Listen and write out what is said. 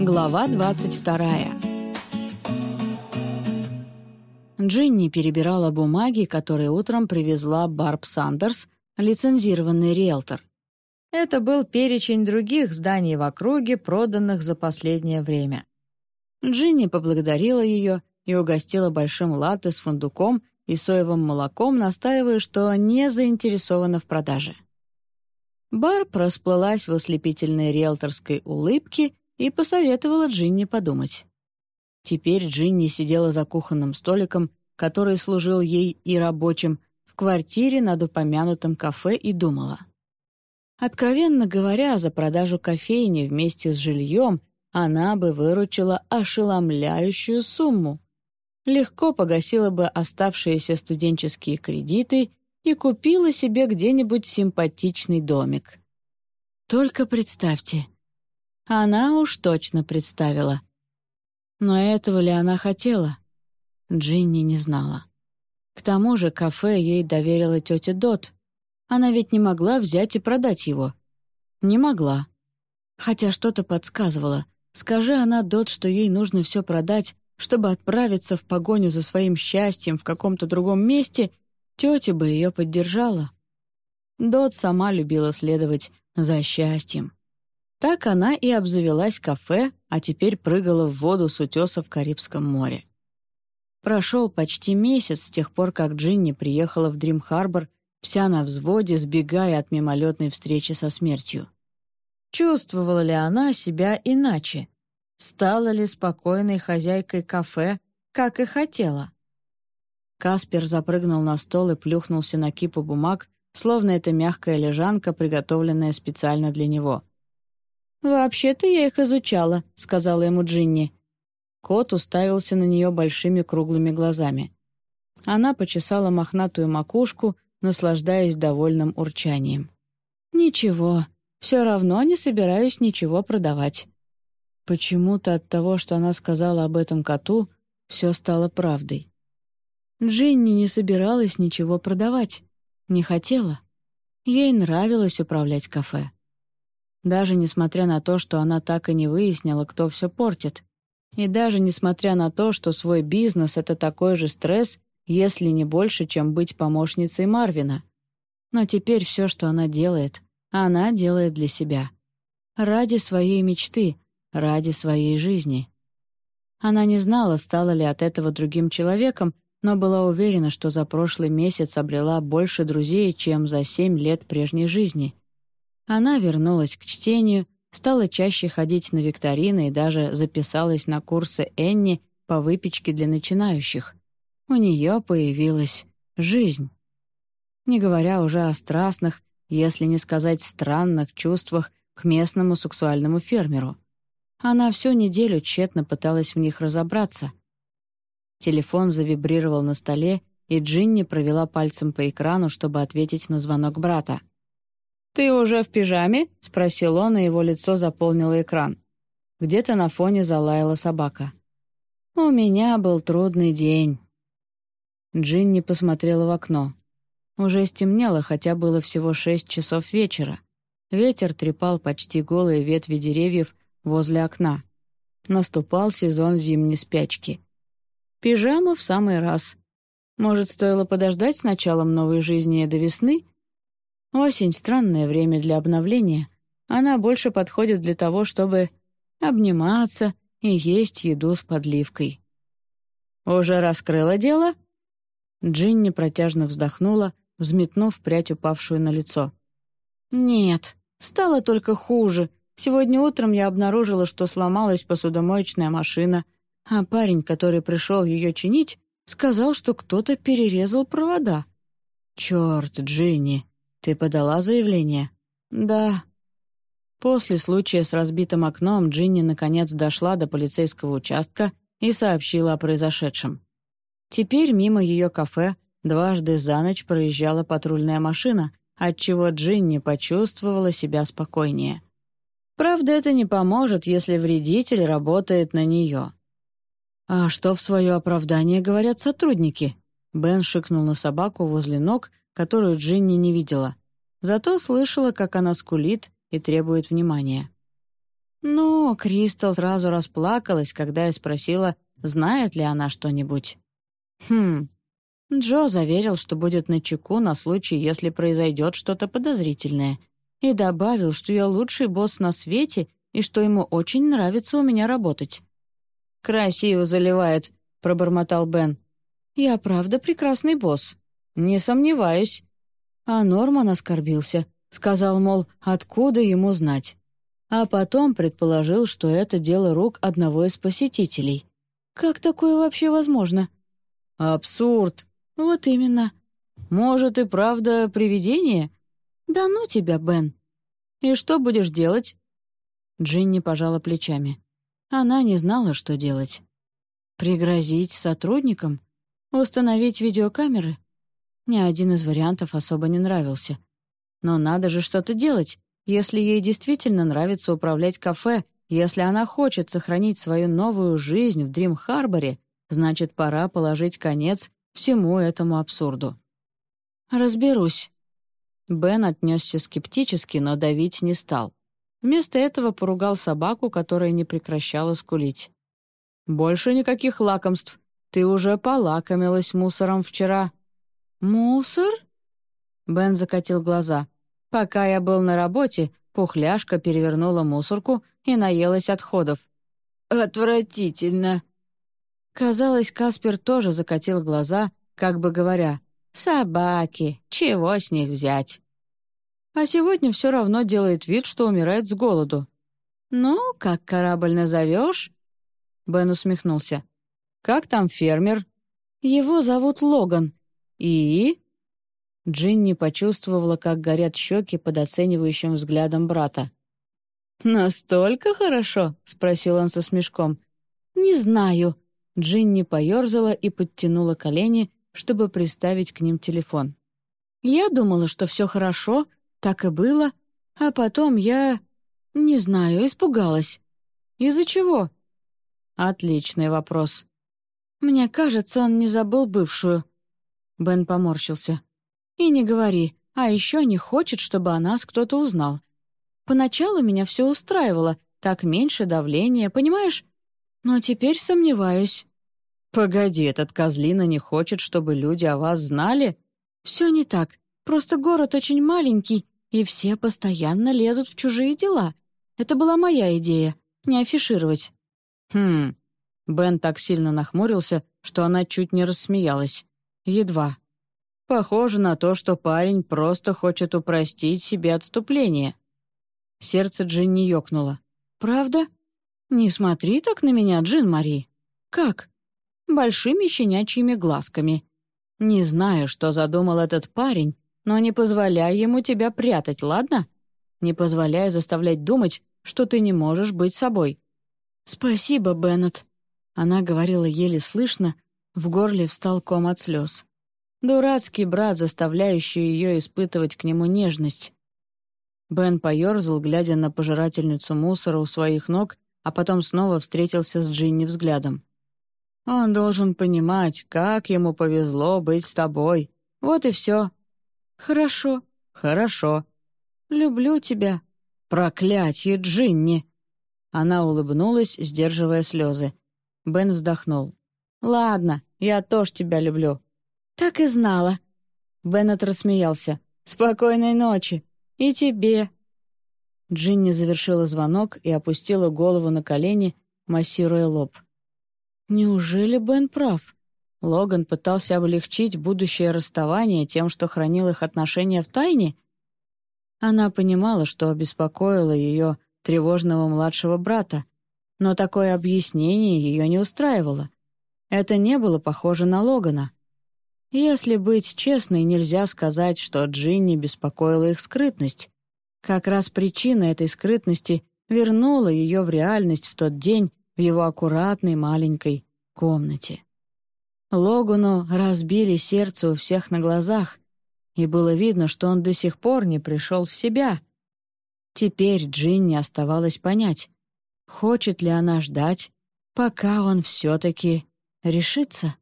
Глава 22 Джинни перебирала бумаги, которые утром привезла Барб Сандерс, лицензированный риэлтор. Это был перечень других зданий в округе, проданных за последнее время. Джинни поблагодарила ее и угостила большим латте с фундуком и соевым молоком, настаивая, что не заинтересована в продаже. Барб расплылась в ослепительной риэлторской улыбке и посоветовала Джинни подумать. Теперь Джинни сидела за кухонным столиком, который служил ей и рабочим, в квартире над упомянутым кафе и думала. Откровенно говоря, за продажу кофейни вместе с жильем она бы выручила ошеломляющую сумму. Легко погасила бы оставшиеся студенческие кредиты и купила себе где-нибудь симпатичный домик. Только представьте, она уж точно представила. Но этого ли она хотела? Джинни не знала. К тому же кафе ей доверила тетя Дот. Она ведь не могла взять и продать его. Не могла. Хотя что-то подсказывало. Скажи она Дот, что ей нужно все продать, чтобы отправиться в погоню за своим счастьем в каком-то другом месте, тетя бы ее поддержала. Дот сама любила следовать за счастьем. Так она и обзавелась кафе, а теперь прыгала в воду с утеса в Карибском море. Прошел почти месяц с тех пор, как Джинни приехала в Дрим-Харбор, вся на взводе, сбегая от мимолетной встречи со смертью. Чувствовала ли она себя иначе? Стала ли спокойной хозяйкой кафе, как и хотела? Каспер запрыгнул на стол и плюхнулся на кипу бумаг, словно это мягкая лежанка, приготовленная специально для него. «Вообще-то я их изучала», — сказала ему Джинни. Кот уставился на нее большими круглыми глазами. Она почесала мохнатую макушку, наслаждаясь довольным урчанием. «Ничего, все равно не собираюсь ничего продавать». Почему-то от того, что она сказала об этом коту, все стало правдой. Джинни не собиралась ничего продавать, не хотела. Ей нравилось управлять кафе даже несмотря на то, что она так и не выяснила, кто все портит. И даже несмотря на то, что свой бизнес — это такой же стресс, если не больше, чем быть помощницей Марвина. Но теперь все, что она делает, она делает для себя. Ради своей мечты, ради своей жизни. Она не знала, стала ли от этого другим человеком, но была уверена, что за прошлый месяц обрела больше друзей, чем за семь лет прежней жизни. Она вернулась к чтению, стала чаще ходить на викторины и даже записалась на курсы Энни по выпечке для начинающих. У нее появилась жизнь. Не говоря уже о страстных, если не сказать странных чувствах к местному сексуальному фермеру. Она всю неделю тщетно пыталась в них разобраться. Телефон завибрировал на столе, и Джинни провела пальцем по экрану, чтобы ответить на звонок брата. «Ты уже в пижаме?» — спросил он, и его лицо заполнило экран. Где-то на фоне залаяла собака. «У меня был трудный день». Джинни посмотрела в окно. Уже стемнело, хотя было всего шесть часов вечера. Ветер трепал почти голые ветви деревьев возле окна. Наступал сезон зимней спячки. Пижама в самый раз. Может, стоило подождать с началом новой жизни до весны — Осень — странное время для обновления. Она больше подходит для того, чтобы обниматься и есть еду с подливкой. «Уже раскрыла дело?» Джинни протяжно вздохнула, взметнув прядь, упавшую на лицо. «Нет, стало только хуже. Сегодня утром я обнаружила, что сломалась посудомоечная машина, а парень, который пришел ее чинить, сказал, что кто-то перерезал провода. Черт, Джинни, «Ты подала заявление?» «Да». После случая с разбитым окном Джинни наконец дошла до полицейского участка и сообщила о произошедшем. Теперь мимо ее кафе дважды за ночь проезжала патрульная машина, отчего Джинни почувствовала себя спокойнее. Правда, это не поможет, если вредитель работает на нее. «А что в свое оправдание говорят сотрудники?» Бен шикнул на собаку возле ног, которую Джинни не видела. Зато слышала, как она скулит и требует внимания. Но Кристал сразу расплакалась, когда я спросила, знает ли она что-нибудь. Хм. Джо заверил, что будет на чеку на случай, если произойдет что-то подозрительное, и добавил, что я лучший босс на свете и что ему очень нравится у меня работать. «Красиво заливает», — пробормотал Бен. «Я правда прекрасный босс. Не сомневаюсь». А Норман оскорбился, сказал, мол, откуда ему знать. А потом предположил, что это дело рук одного из посетителей. Как такое вообще возможно? Абсурд. Вот именно. Может, и правда привидение? Да ну тебя, Бен. И что будешь делать? Джинни пожала плечами. Она не знала, что делать. Пригрозить сотрудникам? Установить видеокамеры? Ни один из вариантов особо не нравился. Но надо же что-то делать, если ей действительно нравится управлять кафе, если она хочет сохранить свою новую жизнь в Дрим-Харборе, значит, пора положить конец всему этому абсурду. «Разберусь». Бен отнесся скептически, но давить не стал. Вместо этого поругал собаку, которая не прекращала скулить. «Больше никаких лакомств. Ты уже полакомилась мусором вчера». «Мусор?» Бен закатил глаза. «Пока я был на работе, пухляшка перевернула мусорку и наелась отходов. «Отвратительно!» Казалось, Каспер тоже закатил глаза, как бы говоря, «Собаки, чего с них взять?» А сегодня все равно делает вид, что умирает с голоду. «Ну, как корабль назовешь?» Бен усмехнулся. «Как там фермер?» «Его зовут Логан. «И?» Джинни почувствовала, как горят щеки под оценивающим взглядом брата. «Настолько хорошо?» — спросил он со смешком. «Не знаю». Джинни поерзала и подтянула колени, чтобы приставить к ним телефон. «Я думала, что все хорошо, так и было, а потом я... не знаю, испугалась. Из-за чего?» «Отличный вопрос». «Мне кажется, он не забыл бывшую», Бен поморщился. «И не говори, а еще не хочет, чтобы о нас кто-то узнал. Поначалу меня все устраивало, так меньше давления, понимаешь? Но теперь сомневаюсь». «Погоди, этот козлина не хочет, чтобы люди о вас знали?» «Все не так. Просто город очень маленький, и все постоянно лезут в чужие дела. Это была моя идея — не афишировать». «Хм...» Бен так сильно нахмурился, что она чуть не рассмеялась. Едва. Похоже на то, что парень просто хочет упростить себе отступление. Сердце Джинни ёкнуло. «Правда? Не смотри так на меня, Джин Мари. Как? Большими щенячьими глазками. Не знаю, что задумал этот парень, но не позволяй ему тебя прятать, ладно? Не позволяй заставлять думать, что ты не можешь быть собой». «Спасибо, Беннет», — она говорила еле слышно, в горле встал ком от слез. Дурацкий брат, заставляющий ее испытывать к нему нежность. Бен поерзал, глядя на пожирательницу мусора у своих ног, а потом снова встретился с Джинни взглядом. «Он должен понимать, как ему повезло быть с тобой. Вот и все». «Хорошо, хорошо. Люблю тебя». «Проклятье, Джинни!» Она улыбнулась, сдерживая слезы. Бен вздохнул. «Ладно, я тоже тебя люблю». «Так и знала». Беннет рассмеялся. «Спокойной ночи. И тебе». Джинни завершила звонок и опустила голову на колени, массируя лоб. «Неужели Бен прав?» Логан пытался облегчить будущее расставание тем, что хранил их отношения в тайне? Она понимала, что обеспокоило ее тревожного младшего брата, но такое объяснение ее не устраивало. Это не было похоже на Логана. Если быть честной, нельзя сказать, что Джинни беспокоила их скрытность. Как раз причина этой скрытности вернула ее в реальность в тот день в его аккуратной маленькой комнате. Логану разбили сердце у всех на глазах, и было видно, что он до сих пор не пришел в себя. Теперь Джинни оставалось понять, хочет ли она ждать, пока он все-таки решится.